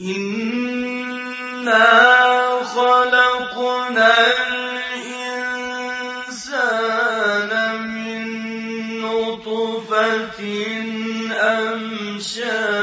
إنا خلقنا الإنسان من نطفة أمشاج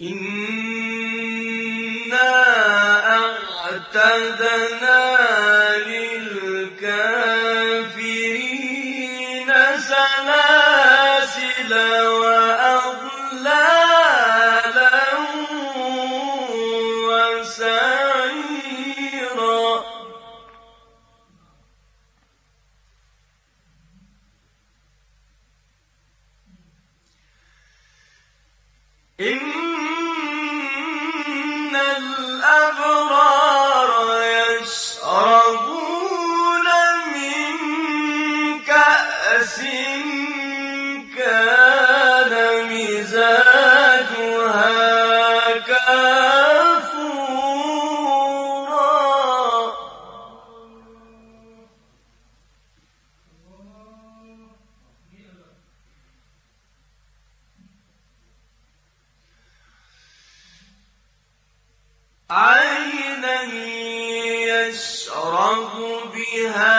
إنا أعتدنا لِلْكَافِرِينَ يَشْرَبُ بِهَا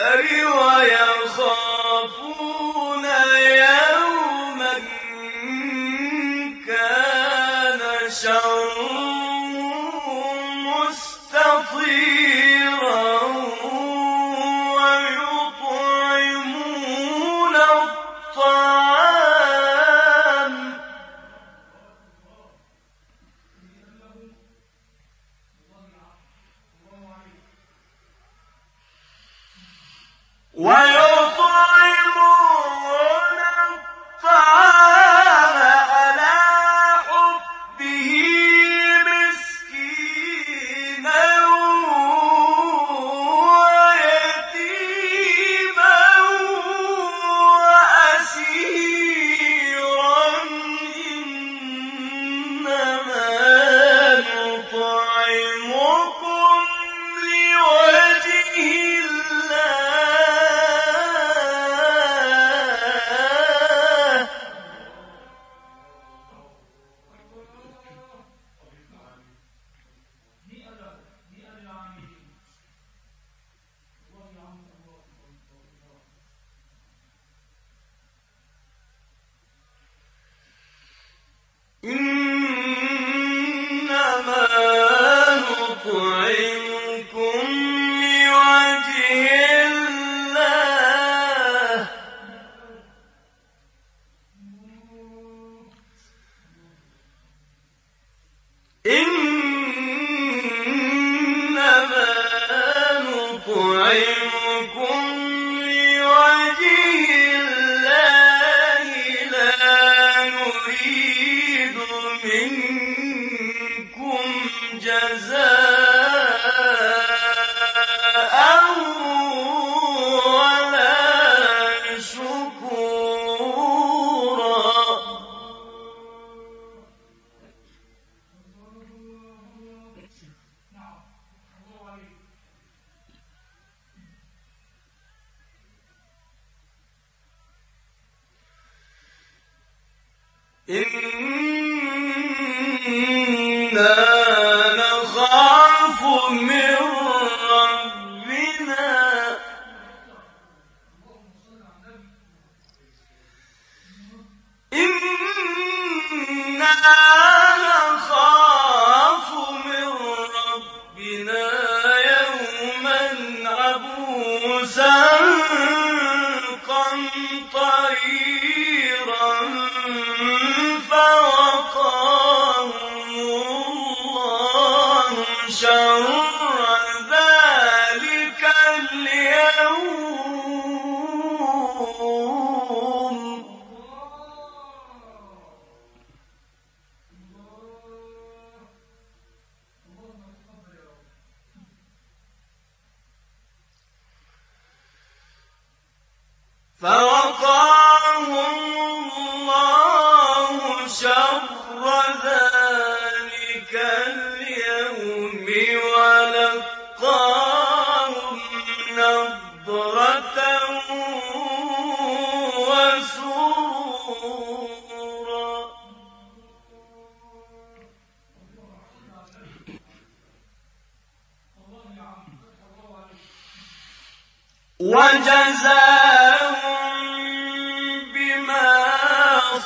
بِالنَّذْرِ وَيَخَافُونَ جَزَاءً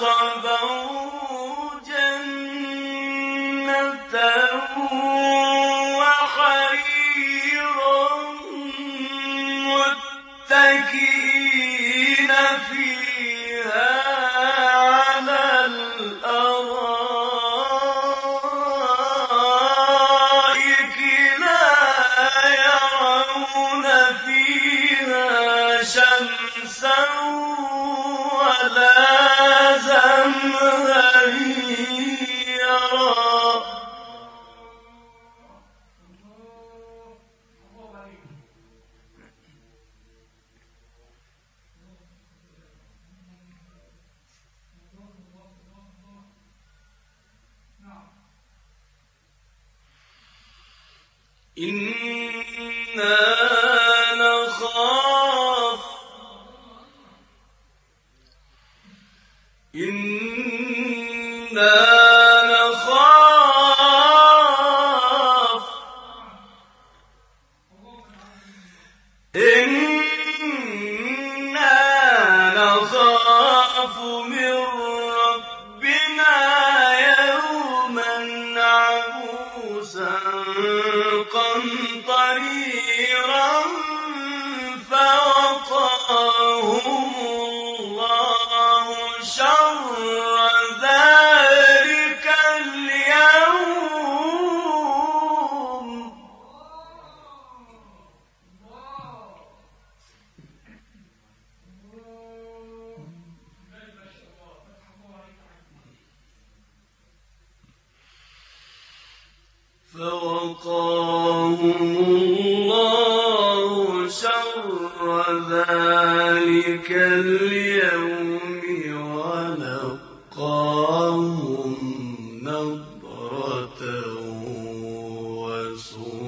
صعبا إن إِنَّا ذلك اليوم ولقاهم نظرة وسرورا.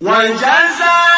وجزاهم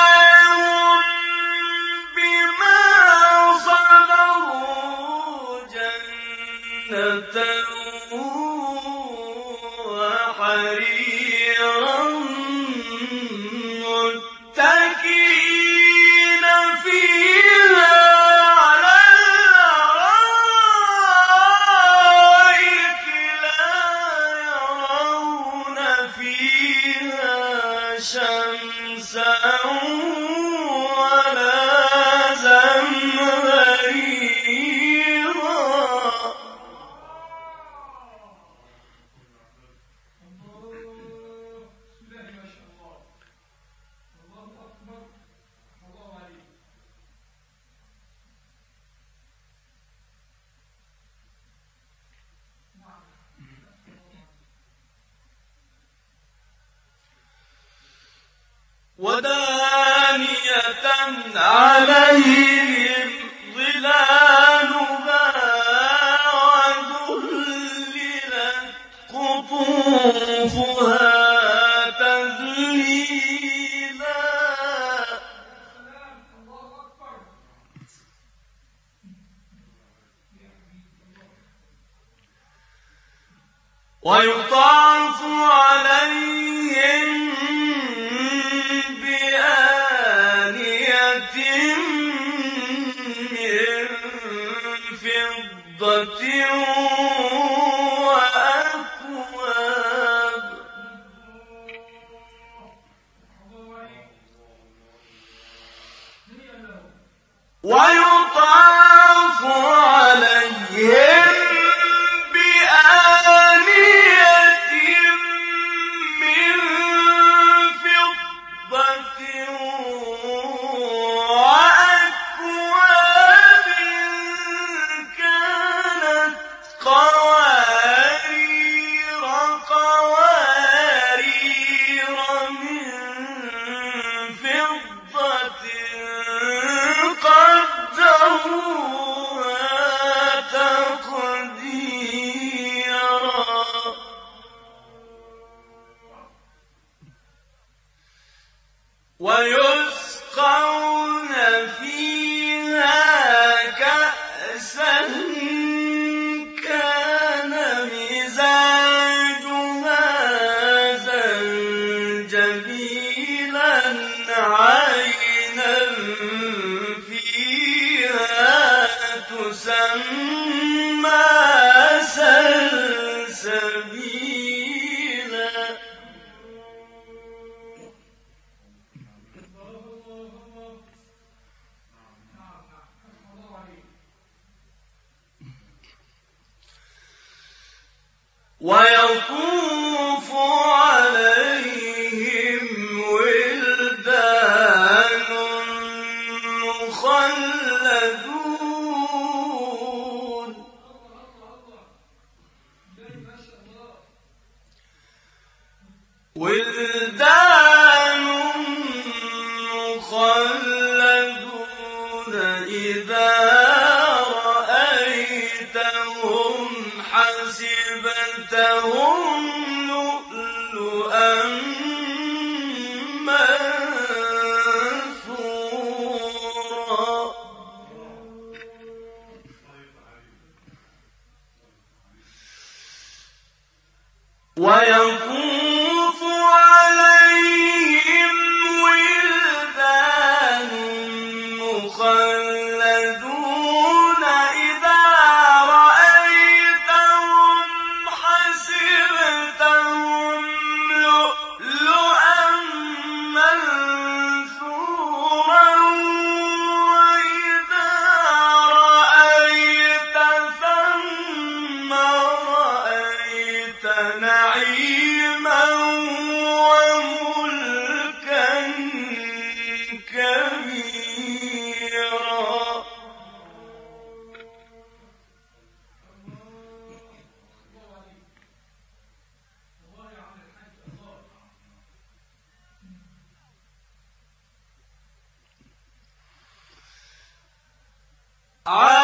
ودانية عليهم ظلالها وذللت قطوفها فضة I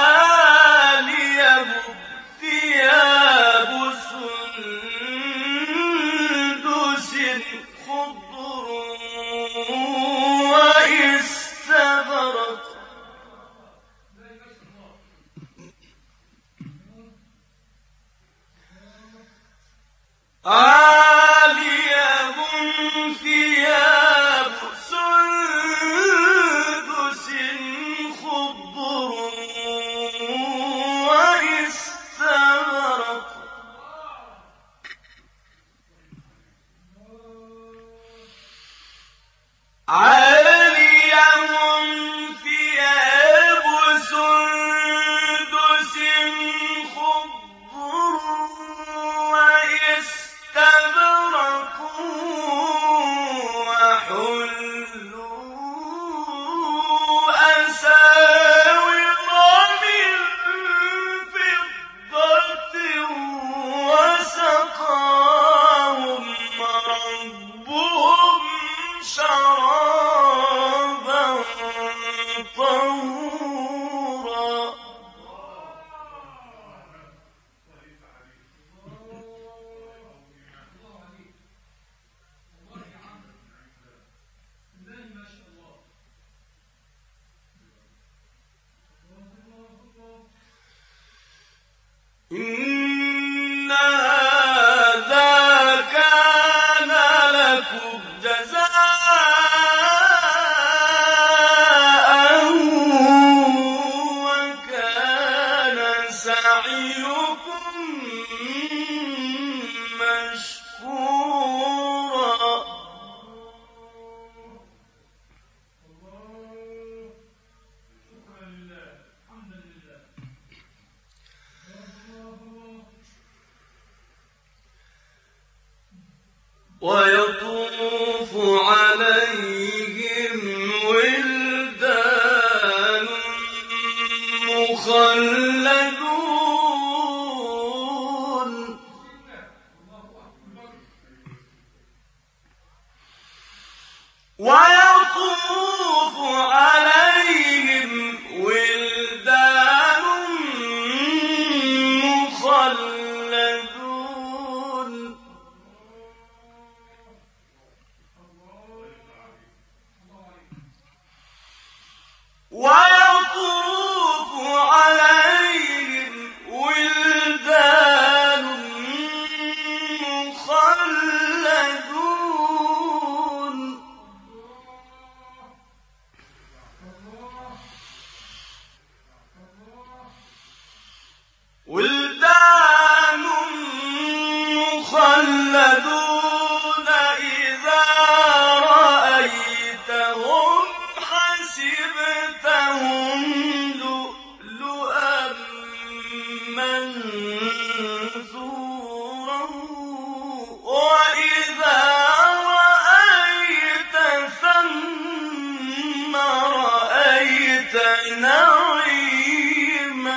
نعيما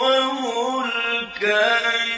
وملكا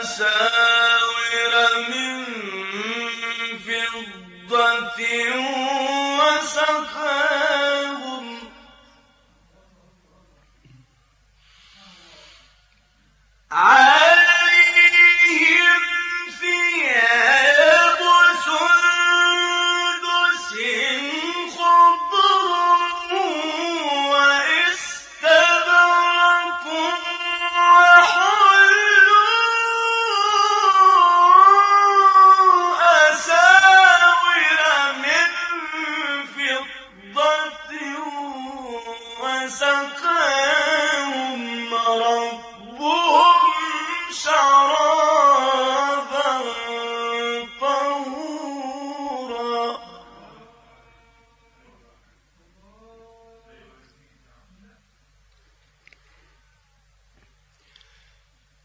أساور من فضة وسقاهم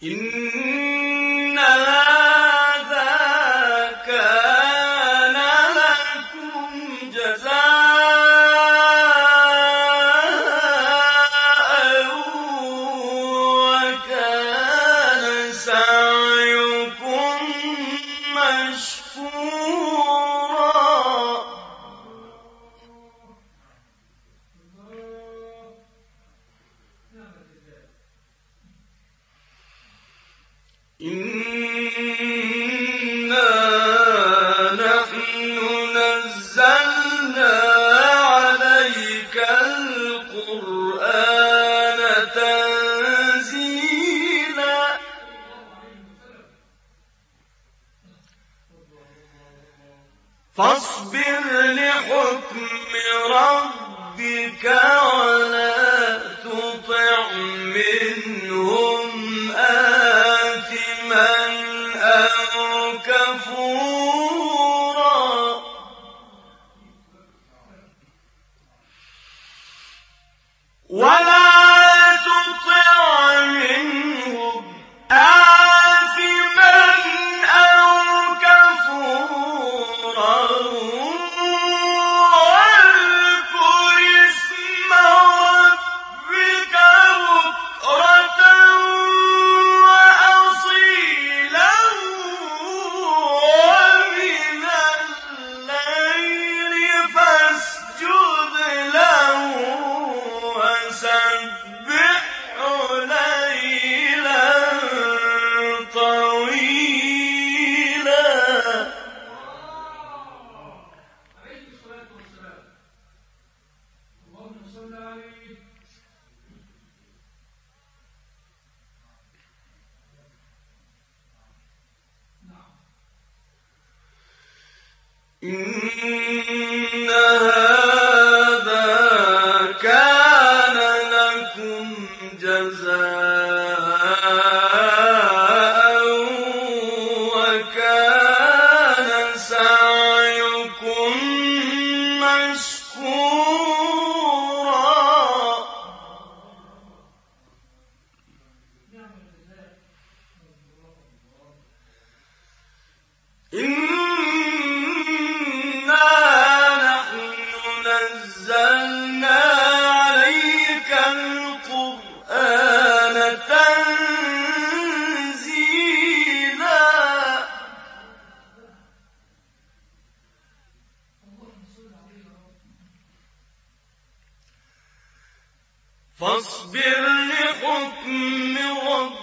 إن إن فاصبر لحكم ربك